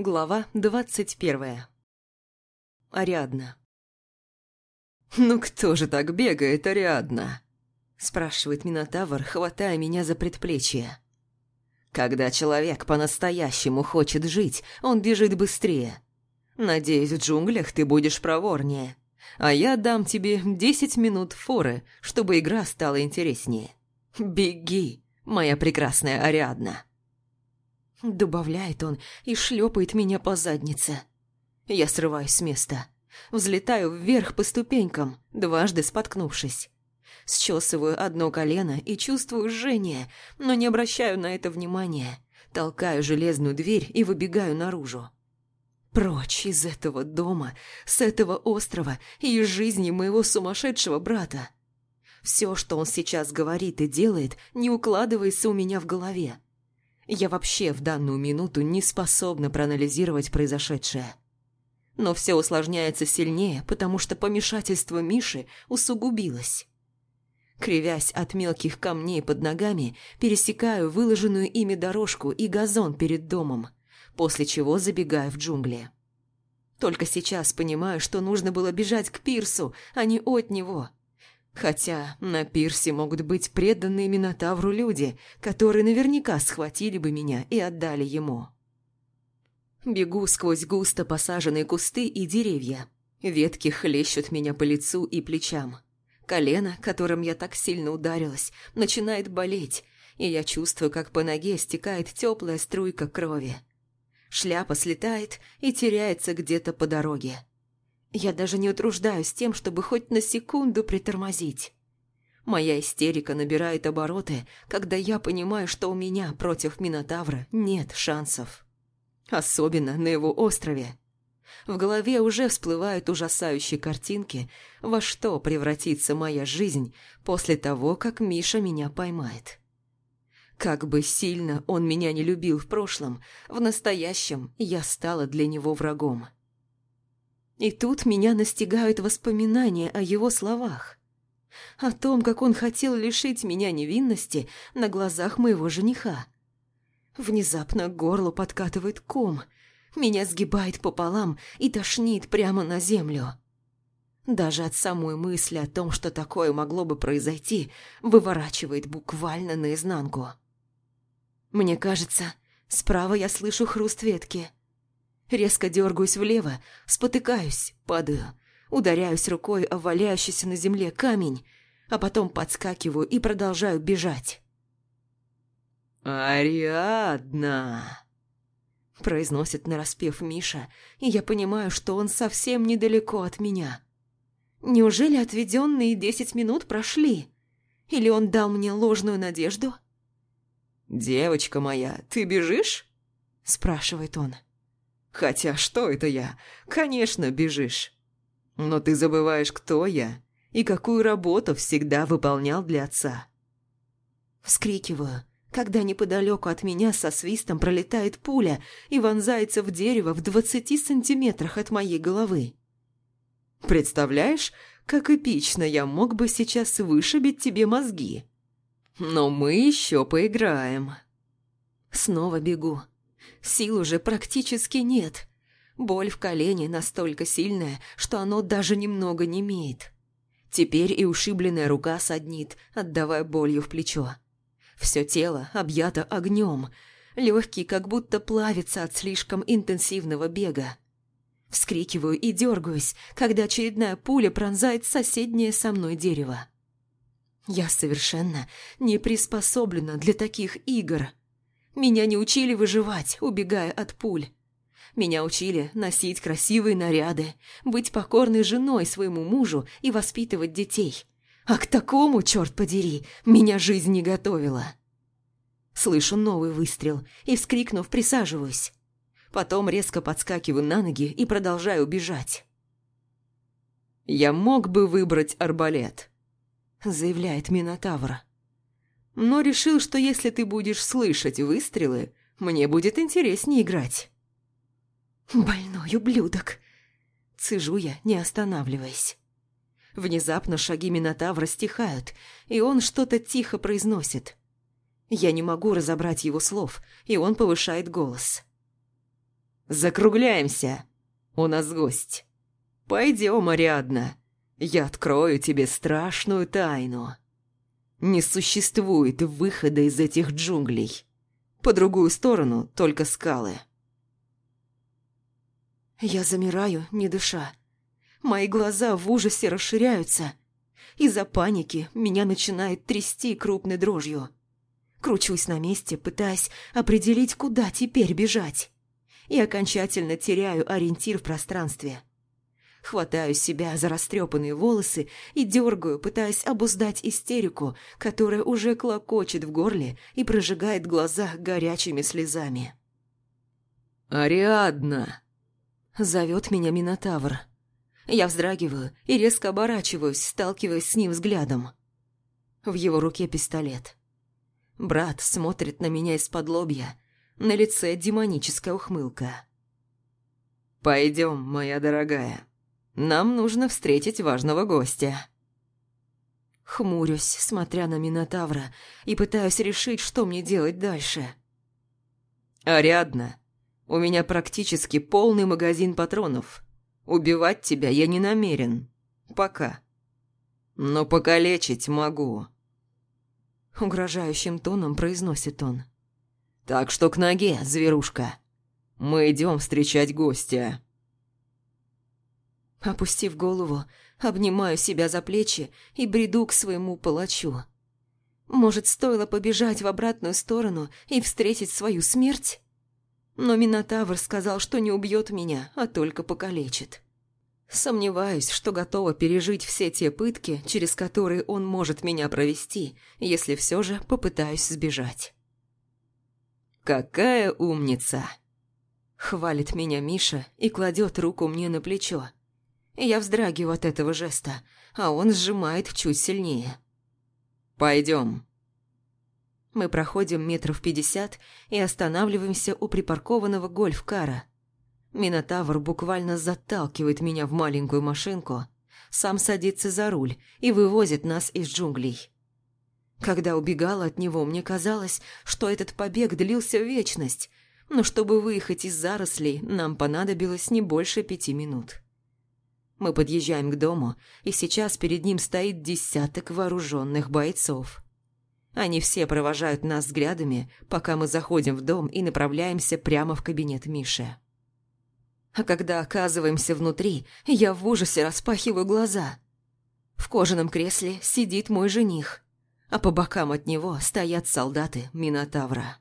Глава двадцать первая. Ариадна. «Ну кто же так бегает, Ариадна?» спрашивает Минотавр, хватая меня за предплечье. «Когда человек по-настоящему хочет жить, он бежит быстрее. Надеюсь, в джунглях ты будешь проворнее, а я дам тебе десять минут форы, чтобы игра стала интереснее. Беги, моя прекрасная Ариадна!» Добавляет он и шлепает меня по заднице. Я срываюсь с места. Взлетаю вверх по ступенькам, дважды споткнувшись. Счесываю одно колено и чувствую жжение, но не обращаю на это внимания. Толкаю железную дверь и выбегаю наружу. Прочь из этого дома, с этого острова и из жизни моего сумасшедшего брата. Все, что он сейчас говорит и делает, не укладывается у меня в голове. Я вообще в данную минуту не способна проанализировать произошедшее. Но все усложняется сильнее, потому что помешательство Миши усугубилось. Кривясь от мелких камней под ногами, пересекаю выложенную ими дорожку и газон перед домом, после чего забегаю в джунгли. Только сейчас понимаю, что нужно было бежать к пирсу, а не от него – Хотя на пирсе могут быть преданные Минотавру люди, которые наверняка схватили бы меня и отдали ему. Бегу сквозь густо посаженные кусты и деревья. Ветки хлещут меня по лицу и плечам. Колено, которым я так сильно ударилась, начинает болеть, и я чувствую, как по ноге стекает теплая струйка крови. Шляпа слетает и теряется где-то по дороге. Я даже не утруждаюсь тем, чтобы хоть на секунду притормозить. Моя истерика набирает обороты, когда я понимаю, что у меня против Минотавра нет шансов. Особенно на его острове. В голове уже всплывают ужасающие картинки, во что превратится моя жизнь после того, как Миша меня поймает. Как бы сильно он меня не любил в прошлом, в настоящем я стала для него врагом. И тут меня настигают воспоминания о его словах. О том, как он хотел лишить меня невинности на глазах моего жениха. Внезапно к горлу подкатывает ком. Меня сгибает пополам и тошнит прямо на землю. Даже от самой мысли о том, что такое могло бы произойти, выворачивает буквально наизнанку. Мне кажется, справа я слышу хруст ветки – Резко дергаюсь влево, спотыкаюсь, падаю, ударяюсь рукой о валяющийся на земле камень, а потом подскакиваю и продолжаю бежать. «Ариадна!» произносит нараспев Миша, и я понимаю, что он совсем недалеко от меня. Неужели отведенные десять минут прошли? Или он дал мне ложную надежду? «Девочка моя, ты бежишь?» спрашивает он. Хотя что это я? Конечно, бежишь. Но ты забываешь, кто я и какую работу всегда выполнял для отца. Вскрикиваю, когда неподалеку от меня со свистом пролетает пуля и вонзается в дерево в двадцати сантиметрах от моей головы. Представляешь, как эпично я мог бы сейчас вышибить тебе мозги. Но мы еще поиграем. Снова бегу. Сил уже практически нет. Боль в колене настолько сильная, что оно даже немного не имеет. Теперь и ушибленная рука саднит, отдавая болью в плечо. Все тело объято огнем, легкий как будто плавится от слишком интенсивного бега. Вскрикиваю и дергаюсь, когда очередная пуля пронзает соседнее со мной дерево. Я совершенно не приспособлена для таких игр. Меня не учили выживать, убегая от пуль. Меня учили носить красивые наряды, быть покорной женой своему мужу и воспитывать детей. А к такому, черт подери, меня жизнь не готовила. Слышу новый выстрел и, вскрикнув, присаживаюсь. Потом резко подскакиваю на ноги и продолжаю бежать. «Я мог бы выбрать арбалет», — заявляет Минотавр но решил, что если ты будешь слышать выстрелы, мне будет интереснее играть. Больной ублюдок. Цежу я, не останавливаясь. Внезапно шаги Минотавра стихают, и он что-то тихо произносит. Я не могу разобрать его слов, и он повышает голос. Закругляемся. У нас гость. Пойдем, Ариадна. Я открою тебе страшную тайну. Не существует выхода из этих джунглей. По другую сторону только скалы. Я замираю, не дыша. Мои глаза в ужасе расширяются. Из-за паники меня начинает трясти крупной дрожью. Кручусь на месте, пытаясь определить, куда теперь бежать. И окончательно теряю ориентир в пространстве. Хватаю себя за растрепанные волосы и дергаю, пытаясь обуздать истерику, которая уже клокочет в горле и прожигает глаза горячими слезами. «Ариадна!» Зовет меня Минотавр. Я вздрагиваю и резко оборачиваюсь, сталкиваясь с ним взглядом. В его руке пистолет. Брат смотрит на меня из-под лобья. На лице демоническая ухмылка. «Пойдем, моя дорогая. Нам нужно встретить важного гостя». Хмурюсь, смотря на Минотавра, и пытаюсь решить, что мне делать дальше. «Ариадна, у меня практически полный магазин патронов. Убивать тебя я не намерен. Пока. Но покалечить могу». Угрожающим тоном произносит он. «Так что к ноге, зверушка. Мы идем встречать гостя». Опустив голову, обнимаю себя за плечи и бреду к своему палачу. Может, стоило побежать в обратную сторону и встретить свою смерть? Но Минотавр сказал, что не убьет меня, а только покалечит. Сомневаюсь, что готова пережить все те пытки, через которые он может меня провести, если все же попытаюсь сбежать. «Какая умница!» Хвалит меня Миша и кладет руку мне на плечо. Я вздрагиваю от этого жеста, а он сжимает чуть сильнее. «Пойдем». Мы проходим метров пятьдесят и останавливаемся у припаркованного гольф-кара. Минотавр буквально заталкивает меня в маленькую машинку, сам садится за руль и вывозит нас из джунглей. Когда убегала от него, мне казалось, что этот побег длился вечность, но чтобы выехать из зарослей, нам понадобилось не больше пяти минут. Мы подъезжаем к дому, и сейчас перед ним стоит десяток вооруженных бойцов. Они все провожают нас взглядами, пока мы заходим в дом и направляемся прямо в кабинет Миши. А когда оказываемся внутри, я в ужасе распахиваю глаза. В кожаном кресле сидит мой жених, а по бокам от него стоят солдаты Минотавра.